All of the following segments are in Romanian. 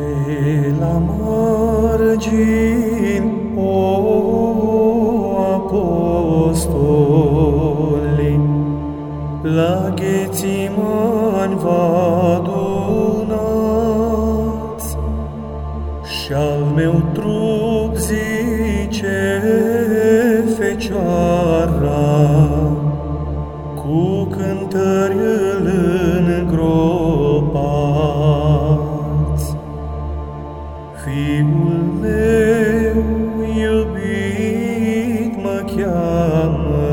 Pe la margini, o apostoli, la Ghețiman vă adunați, și-al meu trup zice cheamă,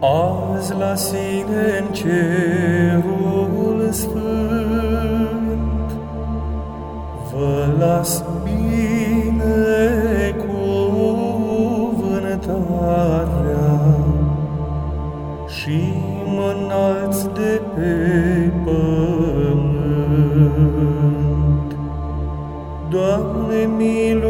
azi la sine în cerul sfânt. Vă las binecuvântarea și mă înalți de pe pământ. Doamne, miluiește!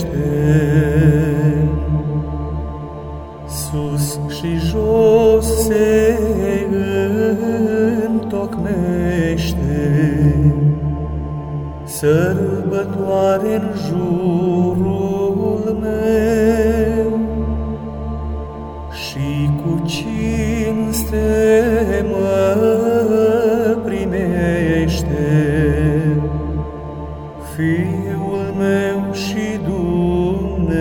Întocmește, sărbătoare în jurul meu. Și cu cinste mă primește. Fiul meu și Dumnezeu.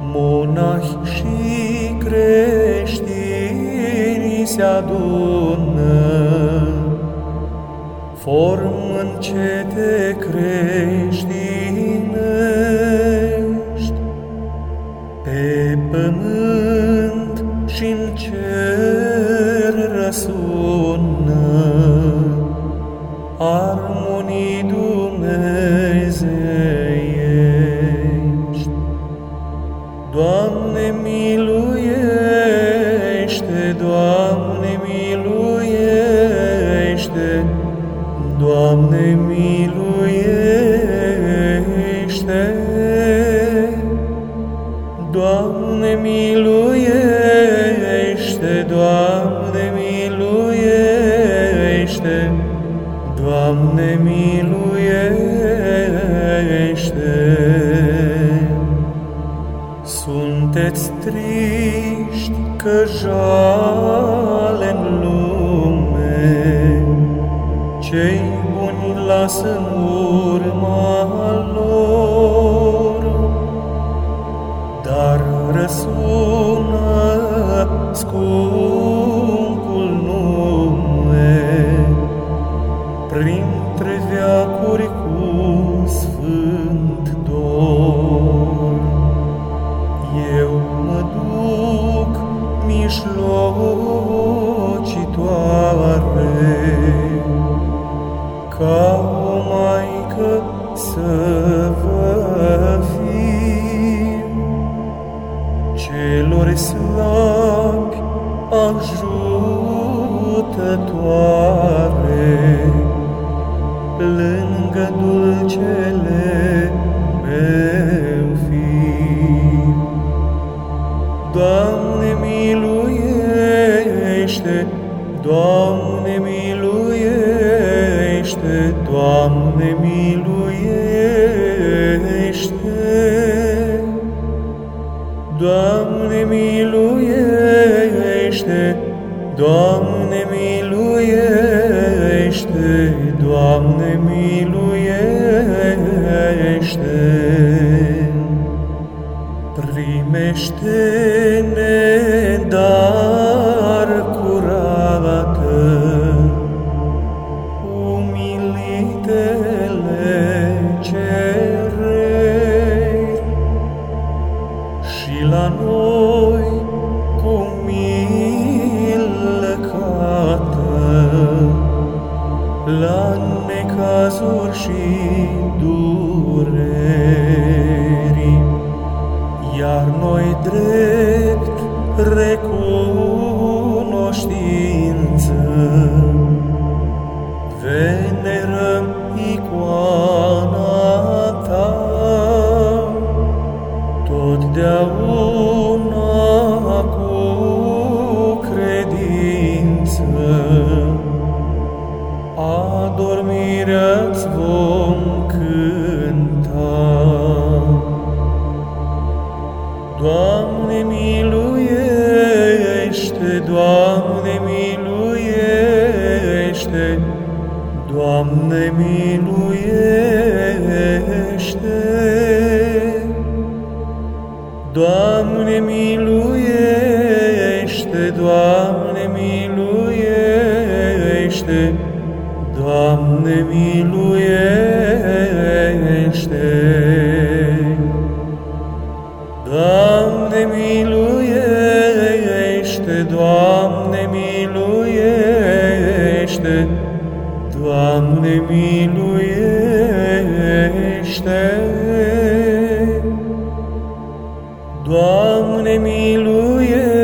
Monahi și creștini se adună, formând cete creștinești, Doamne, miluiește. Doamne, miluiește, Doamne, miluiește, Doamne, miluiește. Sunteți triști că jale în lume, buni lasă în urma lor, dar răsună scumpul nume printre veacuri cu lângă dulcele meu fiu. Doamne, miluiește, Doamne, miluiește, Doamne, miluiește. Doamne, miluiește, Doamne, miluiește, Doamne, miluiește! Primește-ne dar curată, umilitele cereri și la noi la necazuri și dureri. Iar noi drept recunoștință venerăm icoana Adormirea-ți vom cânta. Doamne miluiește, Doamne miluiește, Doamne miluiește. Doamne miluiește, Doamne miluiește, Doamne miluiește,